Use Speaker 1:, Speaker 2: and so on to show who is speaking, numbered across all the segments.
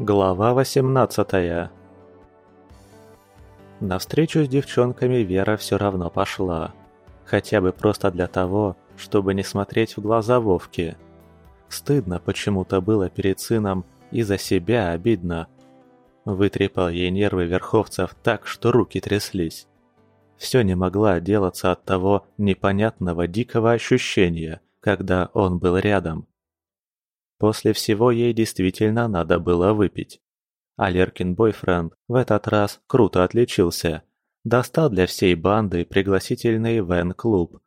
Speaker 1: Глава 18 На встречу с девчонками Вера все равно пошла. Хотя бы просто для того, чтобы не смотреть в глаза Вовке. Стыдно почему-то было перед сыном, и за себя обидно. Вытрепал ей нервы верховцев так, что руки тряслись. Все не могла отделаться от того непонятного дикого ощущения, когда он был рядом. После всего ей действительно надо было выпить. А Леркин бойфренд в этот раз круто отличился. Достал для всей банды пригласительный вен-клуб.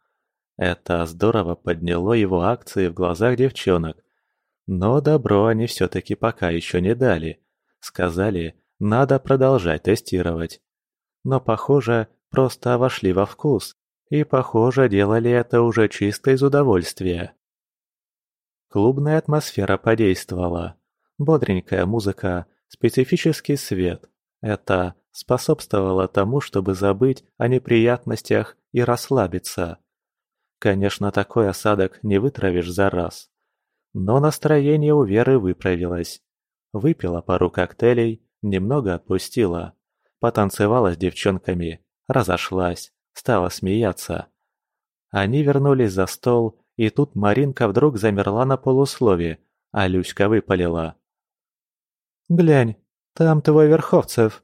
Speaker 1: Это здорово подняло его акции в глазах девчонок. Но добро они все-таки пока еще не дали. Сказали, надо продолжать тестировать. Но, похоже, просто вошли во вкус. И, похоже, делали это уже чисто из удовольствия. Клубная атмосфера подействовала. Бодренькая музыка, специфический свет. Это способствовало тому, чтобы забыть о неприятностях и расслабиться. Конечно, такой осадок не вытравишь за раз. Но настроение у Веры выправилось. Выпила пару коктейлей, немного отпустила. Потанцевала с девчонками, разошлась, стала смеяться. Они вернулись за стол и тут Маринка вдруг замерла на полуслове, а Люська выпалила. «Глянь, там твой Верховцев!»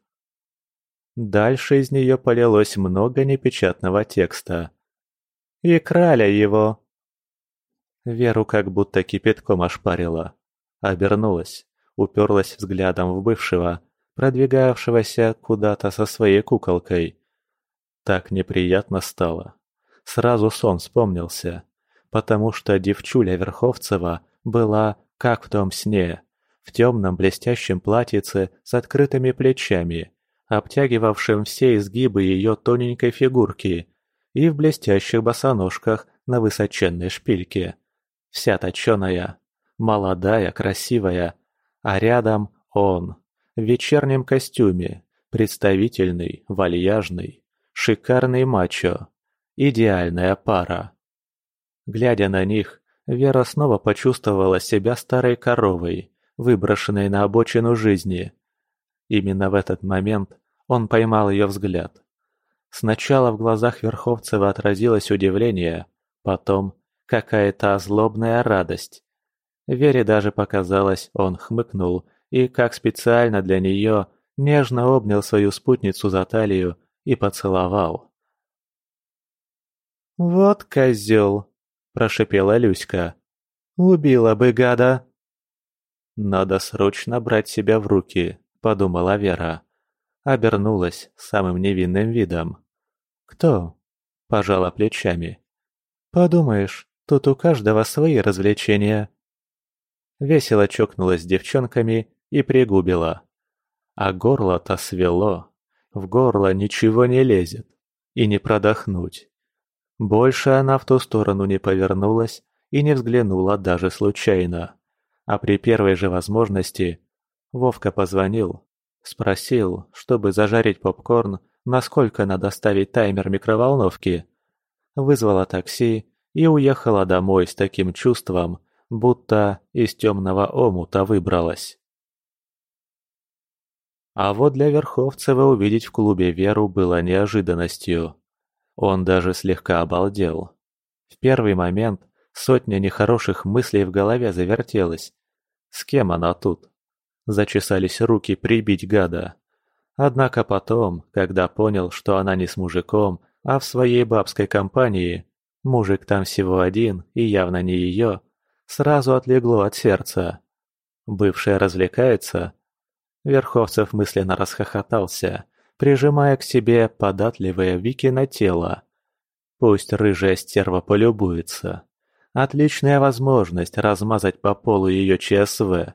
Speaker 1: Дальше из нее полилось много непечатного текста. «И краля его!» Веру как будто кипятком ошпарила. Обернулась, уперлась взглядом в бывшего, продвигавшегося куда-то со своей куколкой. Так неприятно стало. Сразу сон вспомнился потому что девчуля Верховцева была, как в том сне, в темном блестящем платьице с открытыми плечами, обтягивавшем все изгибы ее тоненькой фигурки, и в блестящих босоножках на высоченной шпильке. Вся точеная, молодая, красивая, а рядом он, в вечернем костюме, представительный, вальяжный, шикарный мачо, идеальная пара. Глядя на них, Вера снова почувствовала себя старой коровой, выброшенной на обочину жизни. Именно в этот момент он поймал ее взгляд. Сначала в глазах Верховцева отразилось удивление, потом какая-то злобная радость. Вере даже показалось, он хмыкнул и, как специально для нее, нежно обнял свою спутницу за талию и поцеловал. «Вот козел!» – прошипела Люська. «Убила бы гада!» «Надо срочно брать себя в руки», – подумала Вера. Обернулась самым невинным видом. «Кто?» – пожала плечами. «Подумаешь, тут у каждого свои развлечения». Весело чокнулась с девчонками и пригубила. А горло-то свело. В горло ничего не лезет. И не продохнуть. Больше она в ту сторону не повернулась и не взглянула даже случайно. А при первой же возможности Вовка позвонил, спросил, чтобы зажарить попкорн, насколько надо ставить таймер микроволновки. Вызвала такси и уехала домой с таким чувством, будто из темного омута выбралась. А вот для Верховцева увидеть в клубе Веру было неожиданностью. Он даже слегка обалдел. В первый момент сотня нехороших мыслей в голове завертелась. С кем она тут? Зачесались руки прибить гада. Однако потом, когда понял, что она не с мужиком, а в своей бабской компании, мужик там всего один и явно не ее, сразу отлегло от сердца. Бывшая развлекается? Верховцев мысленно расхохотался прижимая к себе податливое Викино тело. Пусть рыжая стерва полюбуется. Отличная возможность размазать по полу ее ЧСВ.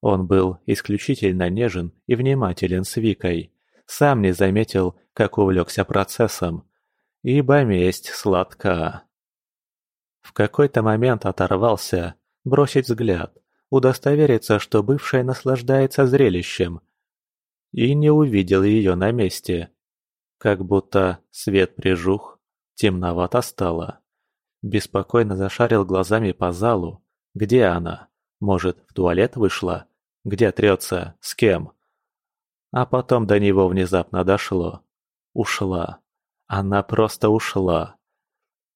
Speaker 1: Он был исключительно нежен и внимателен с Викой. Сам не заметил, как увлекся процессом. Ибо месть сладка. В какой-то момент оторвался, бросить взгляд, удостовериться, что бывшая наслаждается зрелищем – и не увидел ее на месте. Как будто свет прижух, темновато стало. Беспокойно зашарил глазами по залу. Где она? Может, в туалет вышла? Где трется? С кем? А потом до него внезапно дошло. Ушла. Она просто ушла.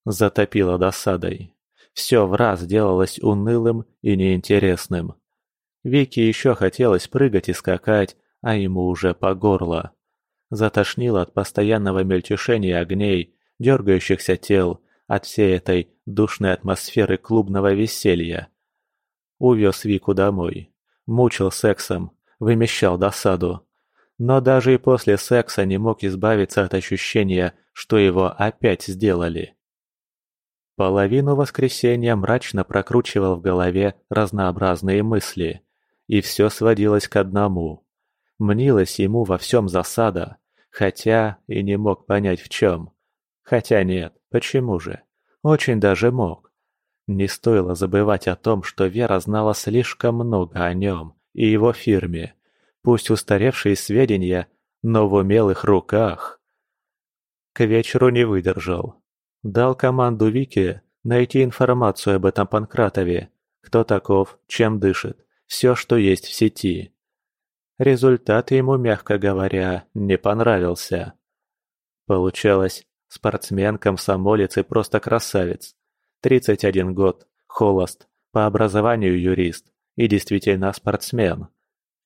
Speaker 1: Затопила досадой. Все в раз делалось унылым и неинтересным. Вике еще хотелось прыгать и скакать, а ему уже по горло. Затошнило от постоянного мельтешения огней, дергающихся тел, от всей этой душной атмосферы клубного веселья. Увез Вику домой. Мучил сексом, вымещал досаду. Но даже и после секса не мог избавиться от ощущения, что его опять сделали. Половину воскресенья мрачно прокручивал в голове разнообразные мысли. И все сводилось к одному. Мнилось ему во всем засада, хотя и не мог понять в чем. Хотя нет, почему же? Очень даже мог. Не стоило забывать о том, что Вера знала слишком много о нем и его фирме. Пусть устаревшие сведения, но в умелых руках. К вечеру не выдержал. Дал команду Вике найти информацию об этом Панкратове. Кто таков, чем дышит, все, что есть в сети. Результат ему, мягко говоря, не понравился. Получалось, спортсмен-комсомолец и просто красавец. 31 год, холост, по образованию юрист и действительно спортсмен.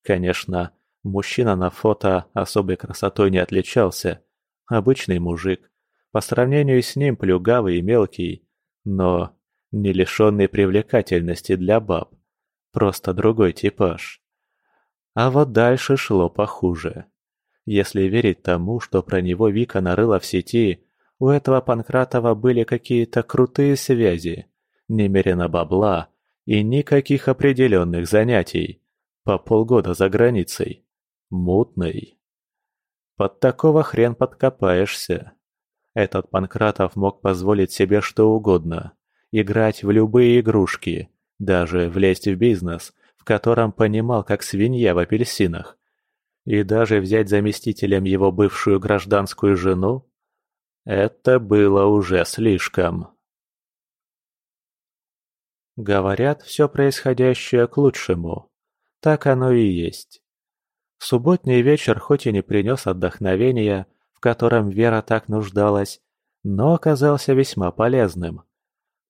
Speaker 1: Конечно, мужчина на фото особой красотой не отличался. Обычный мужик. По сравнению с ним плюгавый и мелкий, но не лишенный привлекательности для баб. Просто другой типаж. А вот дальше шло похуже. Если верить тому, что про него Вика нарыла в сети, у этого Панкратова были какие-то крутые связи, немерено бабла и никаких определенных занятий. По полгода за границей. Мутный. Под такого хрен подкопаешься. Этот Панкратов мог позволить себе что угодно. Играть в любые игрушки, даже влезть в бизнес, в котором понимал, как свинья в апельсинах. И даже взять заместителем его бывшую гражданскую жену? Это было уже слишком. Говорят, все происходящее к лучшему. Так оно и есть. Субботний вечер хоть и не принес отдохновения, в котором Вера так нуждалась, но оказался весьма полезным.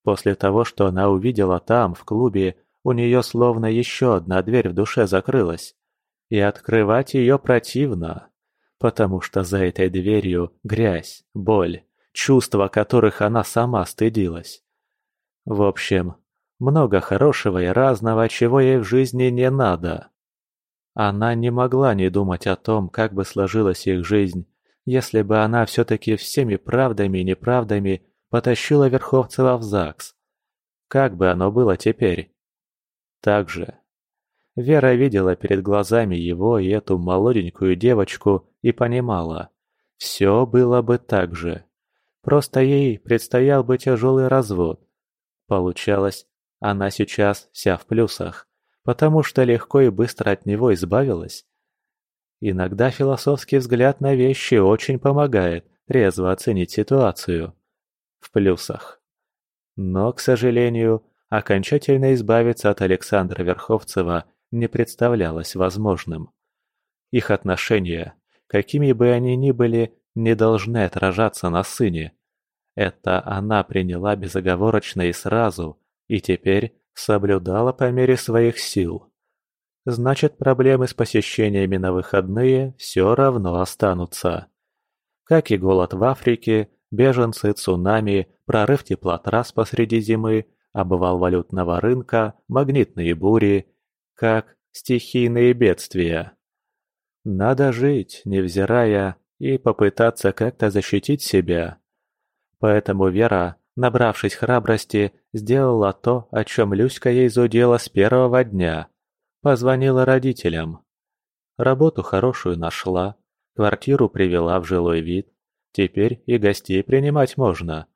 Speaker 1: После того, что она увидела там, в клубе, у нее словно еще одна дверь в душе закрылась. И открывать ее противно, потому что за этой дверью грязь, боль, чувства которых она сама стыдилась. В общем, много хорошего и разного, чего ей в жизни не надо. Она не могла не думать о том, как бы сложилась их жизнь, если бы она все-таки всеми правдами и неправдами потащила Верховцева в ЗАГС. Как бы оно было теперь? Так же. Вера видела перед глазами его и эту молоденькую девочку и понимала, все было бы так же. Просто ей предстоял бы тяжелый развод. Получалось, она сейчас вся в плюсах, потому что легко и быстро от него избавилась. Иногда философский взгляд на вещи очень помогает трезво оценить ситуацию. В плюсах. Но, к сожалению, окончательно избавиться от Александра Верховцева не представлялось возможным. Их отношения, какими бы они ни были, не должны отражаться на сыне. Это она приняла безоговорочно и сразу, и теперь соблюдала по мере своих сил. Значит, проблемы с посещениями на выходные все равно останутся. Как и голод в Африке, беженцы, цунами, прорыв теплотрасс посреди зимы, обвал валютного рынка, магнитные бури, как стихийные бедствия. Надо жить, невзирая, и попытаться как-то защитить себя. Поэтому Вера, набравшись храбрости, сделала то, о чем Люська ей зудела с первого дня. Позвонила родителям. Работу хорошую нашла, квартиру привела в жилой вид. Теперь и гостей принимать можно.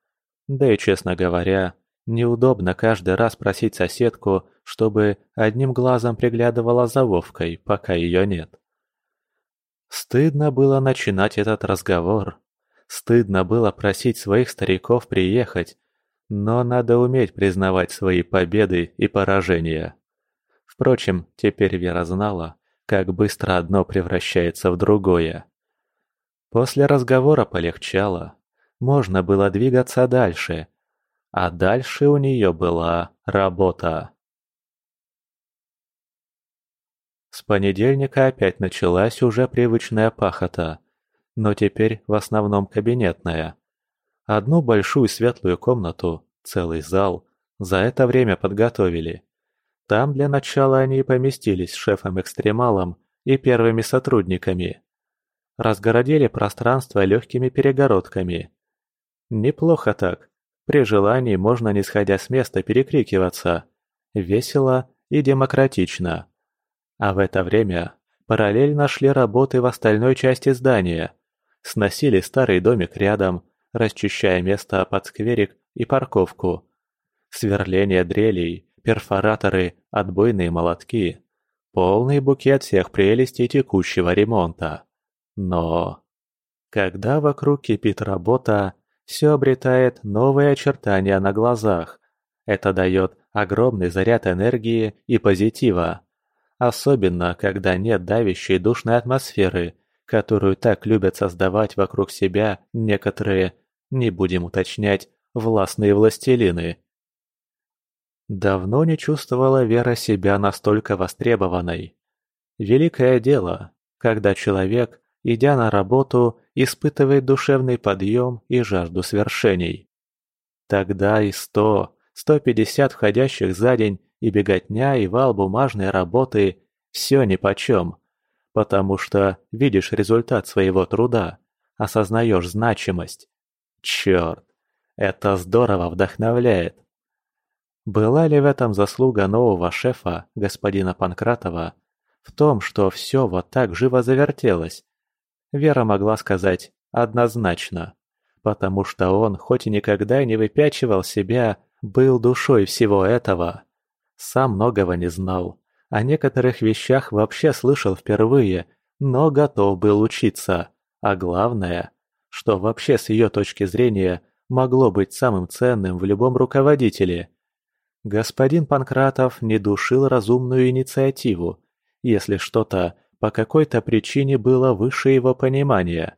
Speaker 1: Да и, честно говоря, Неудобно каждый раз просить соседку, чтобы одним глазом приглядывала за Вовкой, пока ее нет. Стыдно было начинать этот разговор. Стыдно было просить своих стариков приехать, но надо уметь признавать свои победы и поражения. Впрочем, теперь Вера знала, как быстро одно превращается в другое. После разговора полегчало. Можно было двигаться дальше. А дальше у нее была работа. С понедельника опять началась уже привычная пахота, но теперь в основном кабинетная. Одну большую светлую комнату, целый зал, за это время подготовили. Там для начала они и поместились с шефом-экстремалом и первыми сотрудниками. Разгородили пространство легкими перегородками. Неплохо так. При желании можно, не сходя с места, перекрикиваться. Весело и демократично. А в это время параллельно шли работы в остальной части здания. Сносили старый домик рядом, расчищая место под скверик и парковку. Сверление дрелей, перфораторы, отбойные молотки. Полный букет всех прелестей текущего ремонта. Но... Когда вокруг кипит работа, все обретает новые очертания на глазах. Это дает огромный заряд энергии и позитива. Особенно, когда нет давящей душной атмосферы, которую так любят создавать вокруг себя некоторые, не будем уточнять, властные властелины. Давно не чувствовала Вера себя настолько востребованной. Великое дело, когда человек, идя на работу, испытывает душевный подъем и жажду свершений. Тогда и сто, сто пятьдесят входящих за день и беготня и вал бумажной работы – все нипочем, потому что видишь результат своего труда, осознаешь значимость. Черт, это здорово вдохновляет. Была ли в этом заслуга нового шефа, господина Панкратова, в том, что все вот так живо завертелось? Вера могла сказать однозначно, потому что он, хоть и никогда не выпячивал себя, был душой всего этого. Сам многого не знал, о некоторых вещах вообще слышал впервые, но готов был учиться. А главное, что вообще с ее точки зрения могло быть самым ценным в любом руководителе – Господин Панкратов не душил разумную инициативу, если что-то по какой-то причине было выше его понимания.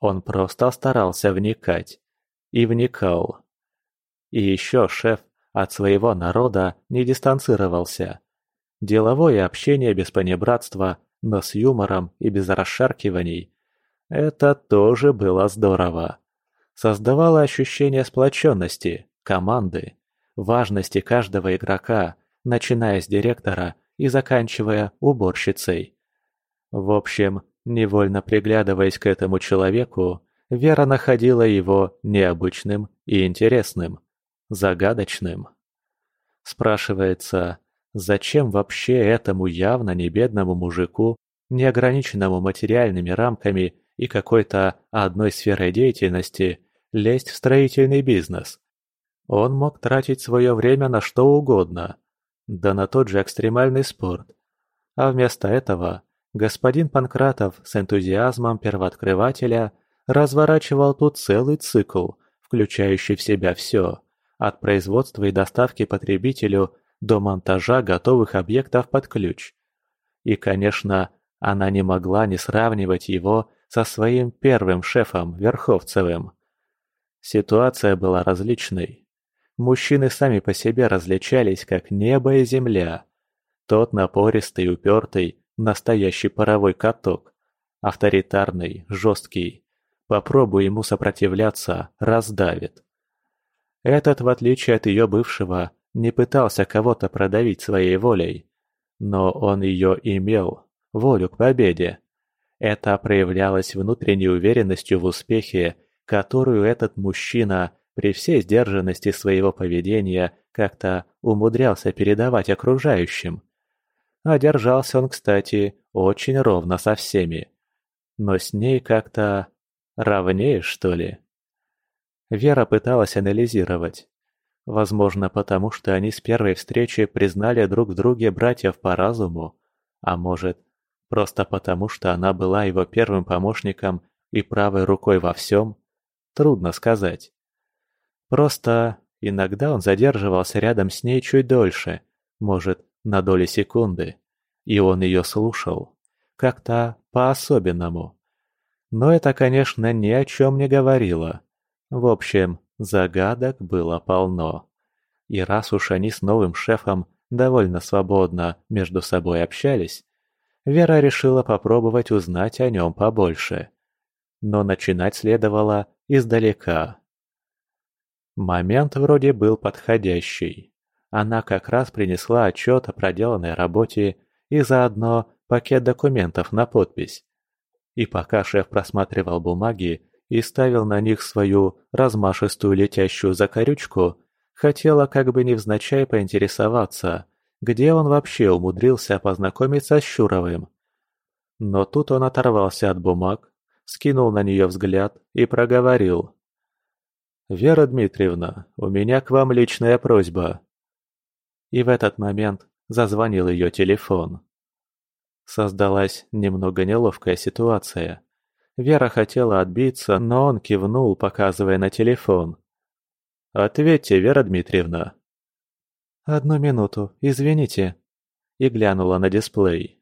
Speaker 1: Он просто старался вникать. И вникал. И еще шеф от своего народа не дистанцировался. Деловое общение без понебратства, но с юмором и без расшаркиваний – это тоже было здорово. Создавало ощущение сплоченности, команды важности каждого игрока, начиная с директора и заканчивая уборщицей. В общем, невольно приглядываясь к этому человеку, Вера находила его необычным и интересным, загадочным. Спрашивается, зачем вообще этому явно не бедному мужику, неограниченному материальными рамками и какой-то одной сферой деятельности, лезть в строительный бизнес, он мог тратить свое время на что угодно, да на тот же экстремальный спорт. А вместо этого господин Панкратов с энтузиазмом первооткрывателя разворачивал тут целый цикл, включающий в себя все, от производства и доставки потребителю до монтажа готовых объектов под ключ. И, конечно, она не могла не сравнивать его со своим первым шефом Верховцевым. Ситуация была различной. Мужчины сами по себе различались, как небо и земля. Тот напористый, упертый, настоящий паровой каток. Авторитарный, жесткий. Попробуй ему сопротивляться, раздавит. Этот, в отличие от ее бывшего, не пытался кого-то продавить своей волей. Но он ее имел, волю к победе. Это проявлялось внутренней уверенностью в успехе, которую этот мужчина при всей сдержанности своего поведения как-то умудрялся передавать окружающим. А держался он, кстати, очень ровно со всеми. Но с ней как-то ровнее, что ли? Вера пыталась анализировать. Возможно, потому что они с первой встречи признали друг в друге братьев по разуму, а может, просто потому что она была его первым помощником и правой рукой во всем? Трудно сказать. Просто иногда он задерживался рядом с ней чуть дольше, может, на доли секунды, и он ее слушал, как-то по-особенному. Но это, конечно, ни о чем не говорило. В общем, загадок было полно. И раз уж они с новым шефом довольно свободно между собой общались, Вера решила попробовать узнать о нем побольше. Но начинать следовало издалека. Момент вроде был подходящий. Она как раз принесла отчет о проделанной работе и заодно пакет документов на подпись. И пока шеф просматривал бумаги и ставил на них свою размашистую летящую закорючку, хотела как бы невзначай поинтересоваться, где он вообще умудрился познакомиться с Щуровым. Но тут он оторвался от бумаг, скинул на нее взгляд и проговорил. «Вера Дмитриевна, у меня к вам личная просьба». И в этот момент зазвонил ее телефон. Создалась немного неловкая ситуация. Вера хотела отбиться, но он кивнул, показывая на телефон. «Ответьте, Вера Дмитриевна». «Одну минуту, извините», и глянула на дисплей.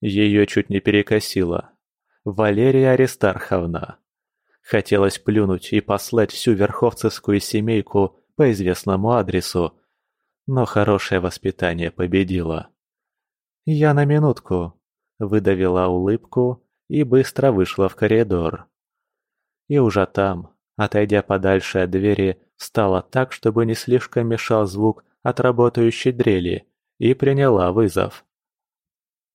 Speaker 1: Ее чуть не перекосило. Валерия Аристарховна. Хотелось плюнуть и послать всю верховцевскую семейку по известному адресу, но хорошее воспитание победило. «Я на минутку», — выдавила улыбку и быстро вышла в коридор. И уже там, отойдя подальше от двери, встала так, чтобы не слишком мешал звук от работающей дрели, и приняла вызов.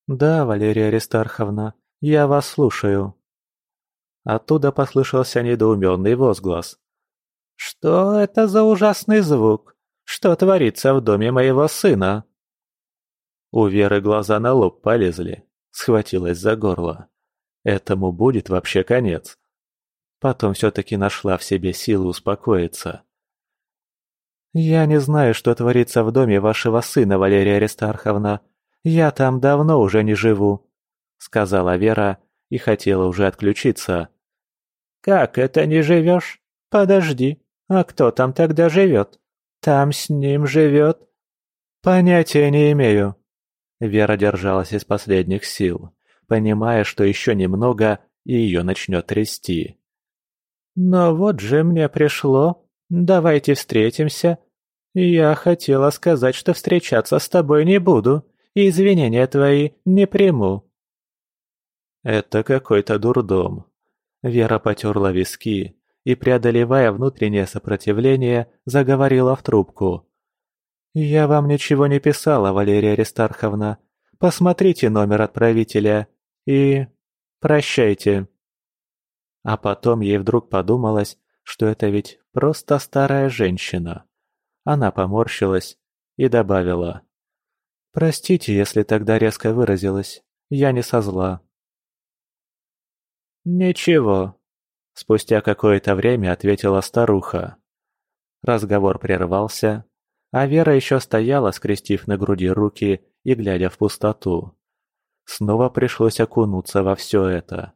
Speaker 1: «Да, Валерия Аристарховна, я вас слушаю». Оттуда послышался недоуменный возглас. «Что это за ужасный звук? Что творится в доме моего сына?» У Веры глаза на лоб полезли, схватилась за горло. Этому будет вообще конец. Потом все-таки нашла в себе силы успокоиться. «Я не знаю, что творится в доме вашего сына, Валерия Аристарховна. Я там давно уже не живу», — сказала Вера и хотела уже отключиться. «Как это не живешь? Подожди, а кто там тогда живет? Там с ним живет?» «Понятия не имею», Вера держалась из последних сил, понимая, что еще немного, и ее начнет трясти. «Но вот же мне пришло. Давайте встретимся. Я хотела сказать, что встречаться с тобой не буду, и извинения твои не приму». Это какой-то дурдом. Вера потерла виски и, преодолевая внутреннее сопротивление, заговорила в трубку. «Я вам ничего не писала, Валерия Аристарховна. Посмотрите номер отправителя и... прощайте». А потом ей вдруг подумалось, что это ведь просто старая женщина. Она поморщилась и добавила. «Простите, если тогда резко выразилась. Я не со зла». «Ничего», — спустя какое-то время ответила старуха. Разговор прервался, а Вера еще стояла, скрестив на груди руки и глядя в пустоту. Снова пришлось окунуться во все это.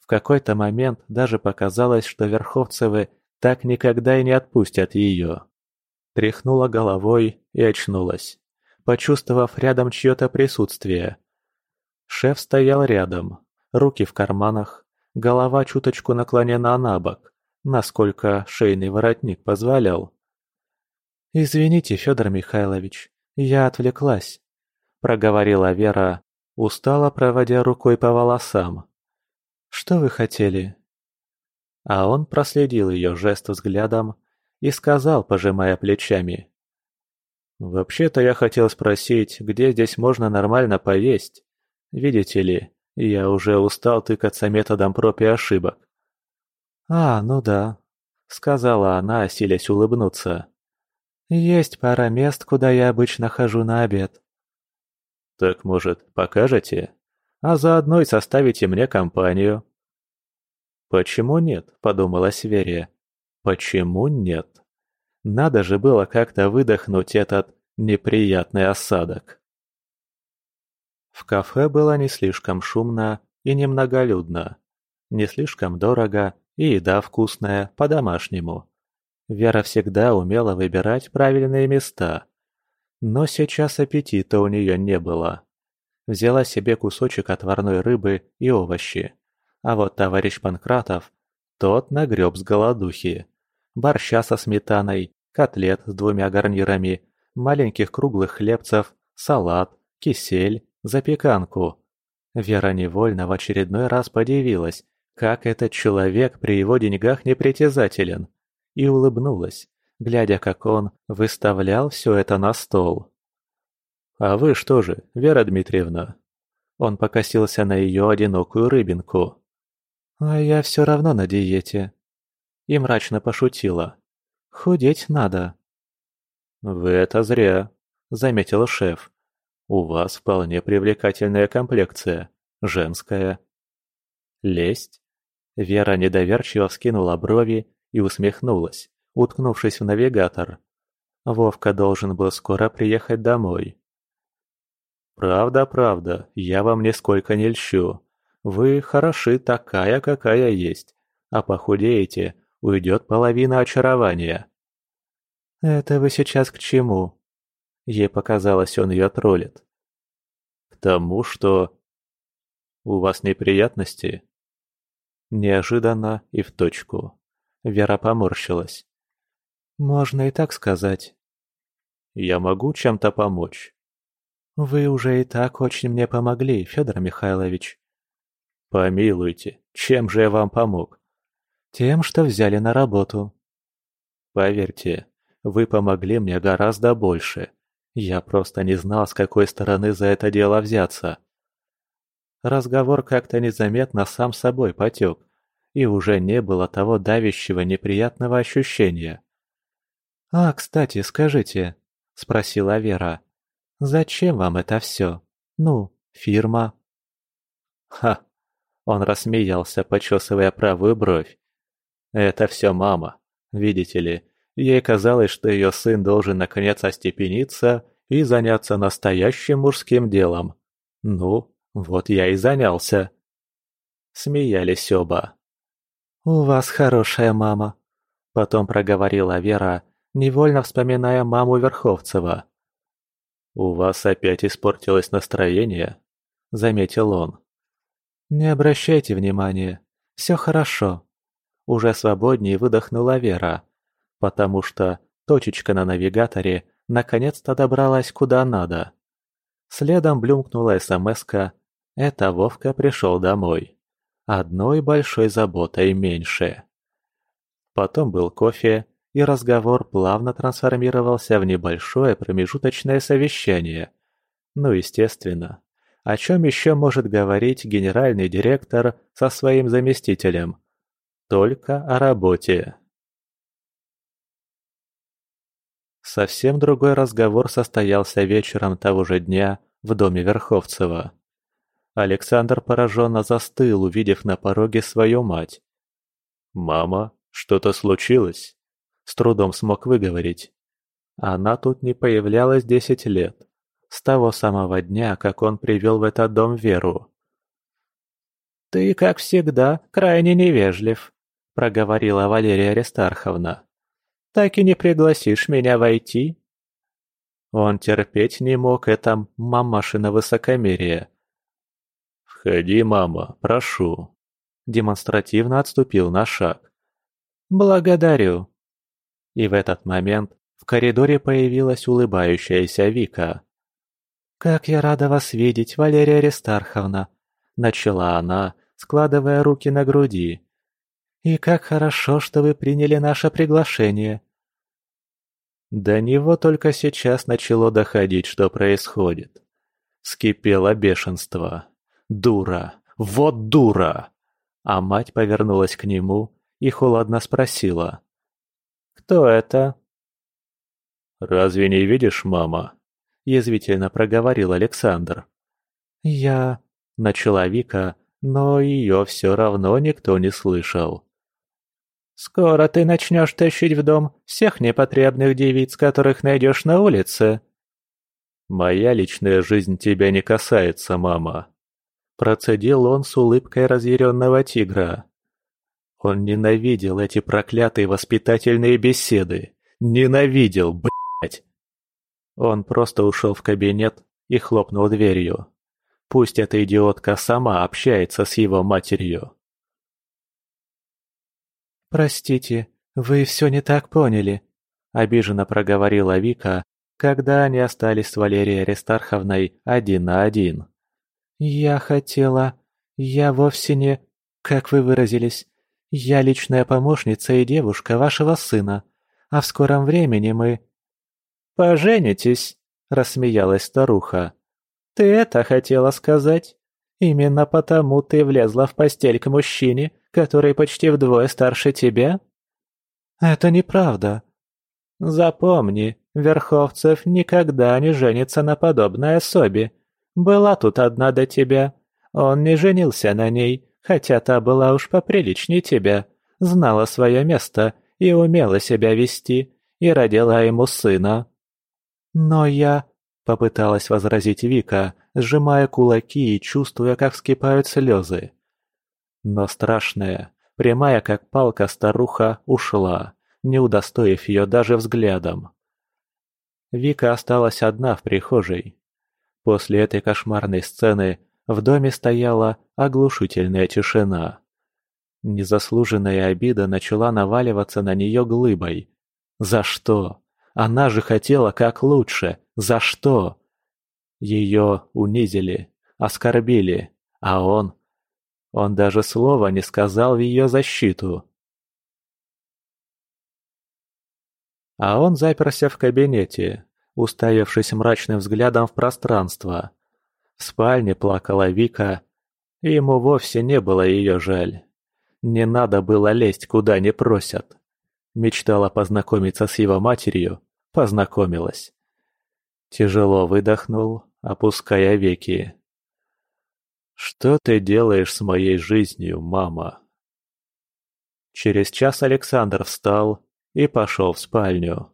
Speaker 1: В какой-то момент даже показалось, что Верховцевы так никогда и не отпустят ее. Тряхнула головой и очнулась, почувствовав рядом чье-то присутствие. Шеф стоял рядом, руки в карманах, голова чуточку наклонена на бок, насколько шейный воротник позволял. «Извините, Федор Михайлович, я отвлеклась», — проговорила Вера, устало проводя рукой по волосам. «Что вы хотели?» А он проследил ее жест взглядом и сказал, пожимая плечами. «Вообще-то я хотел спросить, где здесь можно нормально поесть. Видите ли, я уже устал тыкаться методом проб и ошибок». «А, ну да», — сказала она, силясь улыбнуться. Есть пара мест, куда я обычно хожу на обед. Так, может, покажете? А заодно и составите мне компанию. Почему нет? Подумала Верия. Почему нет? Надо же было как-то выдохнуть этот неприятный осадок. В кафе было не слишком шумно и немноголюдно. Не слишком дорого и еда вкусная, по-домашнему. Вера всегда умела выбирать правильные места. Но сейчас аппетита у нее не было. Взяла себе кусочек отварной рыбы и овощи. А вот товарищ Панкратов, тот нагреб с голодухи. Борща со сметаной, котлет с двумя гарнирами, маленьких круглых хлебцев, салат, кисель, запеканку. Вера невольно в очередной раз подивилась, как этот человек при его деньгах непритязателен, и улыбнулась, глядя, как он выставлял все это на стол. «А вы что же, Вера Дмитриевна?» Он покосился на ее одинокую рыбинку. «А я все равно на диете». И мрачно пошутила. «Худеть надо». «Вы это зря», — заметил шеф. «У вас вполне привлекательная комплекция, женская». «Лесть?» Вера недоверчиво вскинула брови и усмехнулась, уткнувшись в навигатор. Вовка должен был скоро приехать домой. «Правда, правда, я вам нисколько не льщу. Вы хороши такая, какая есть, а похудеете, уйдет половина очарования». «Это вы сейчас к чему?» Ей показалось, он ее троллит. «К тому, что...» «У вас неприятности?» Неожиданно и в точку. Вера поморщилась. «Можно и так сказать». «Я могу чем-то помочь?» «Вы уже и так очень мне помогли, Федор Михайлович». «Помилуйте, чем же я вам помог?» «Тем, что взяли на работу». «Поверьте, вы помогли мне гораздо больше. Я просто не знал, с какой стороны за это дело взяться». Разговор как-то незаметно сам собой потек, и уже не было того давящего неприятного ощущения. «А, кстати, скажите», — спросила Вера, — «зачем вам это все? Ну, фирма?» «Ха!» — он рассмеялся, почесывая правую бровь. «Это все мама. Видите ли, ей казалось, что ее сын должен наконец остепениться и заняться настоящим мужским делом. Ну, вот я и занялся». Смеялись оба. «У вас хорошая мама», — потом проговорила Вера, невольно вспоминая маму Верховцева. «У вас опять испортилось настроение?» — заметил он. «Не обращайте внимания. Все хорошо». Уже свободнее выдохнула Вера, потому что точечка на навигаторе наконец-то добралась куда надо. Следом блюмкнула смс-ка «Это Вовка пришел домой» одной большой заботой меньше. Потом был кофе, и разговор плавно трансформировался в небольшое промежуточное совещание. Ну, естественно. О чем еще может говорить генеральный директор со своим заместителем? Только о работе. Совсем другой разговор состоялся вечером того же дня в доме Верховцева. Александр пораженно застыл, увидев на пороге свою мать. «Мама, что-то случилось?» С трудом смог выговорить. Она тут не появлялась десять лет. С того самого дня, как он привел в этот дом Веру. «Ты, как всегда, крайне невежлив», — проговорила Валерия Аристарховна. «Так и не пригласишь меня войти?» Он терпеть не мог это мамашино высокомерие, «Входи, мама, прошу». Демонстративно отступил на шаг. «Благодарю». И в этот момент в коридоре появилась улыбающаяся Вика. «Как я рада вас видеть, Валерия Аристарховна!» Начала она, складывая руки на груди. «И как хорошо, что вы приняли наше приглашение!» До него только сейчас начало доходить, что происходит. Скипело бешенство. Дура! Вот дура!» А мать повернулась к нему и холодно спросила. «Кто это?» «Разве не видишь, мама?» – язвительно проговорил Александр. «Я...» – начала Вика, но ее все равно никто не слышал. «Скоро ты начнешь тащить в дом всех непотребных девиц, которых найдешь на улице». «Моя личная жизнь тебя не касается, мама», Процедил он с улыбкой разъяренного тигра. Он ненавидел эти проклятые воспитательные беседы. Ненавидел, блядь. Он просто ушел в кабинет и хлопнул дверью. Пусть эта идиотка сама общается с его матерью.
Speaker 2: «Простите, вы все не так поняли», – обиженно проговорила Вика, когда они остались с Валерией Аристарховной один на один. «Я хотела... Я вовсе не... Как вы выразились? Я личная помощница и девушка вашего сына, а в скором времени мы...»
Speaker 1: «Поженитесь», – рассмеялась старуха. «Ты это хотела сказать? Именно потому ты влезла в постель к мужчине, который почти вдвое старше тебя?»
Speaker 2: «Это неправда».
Speaker 1: «Запомни, Верховцев никогда не женится на подобной особе. Была тут одна до тебя. Он не женился на ней, хотя та была уж поприличнее тебя, знала свое место и умела себя вести, и родила ему сына».
Speaker 2: «Но я...» — попыталась возразить Вика, сжимая кулаки и чувствуя, как вскипают слезы.
Speaker 1: Но страшная, прямая как палка старуха, ушла, не удостоив ее даже взглядом. Вика осталась одна в прихожей. После этой кошмарной сцены в доме стояла оглушительная тишина. Незаслуженная обида начала наваливаться на нее глыбой. За что? Она же хотела как лучше. За что? Ее унизили, оскорбили, а он... Он даже слова не сказал в ее защиту. А он заперся в кабинете, уставившись мрачным взглядом в пространство. В спальне плакала Вика, и ему вовсе не было ее жаль. Не надо было лезть, куда не просят. Мечтала познакомиться с его матерью, познакомилась. Тяжело выдохнул, опуская веки. «Что ты делаешь с моей жизнью, мама?» Через час Александр встал и пошел в спальню.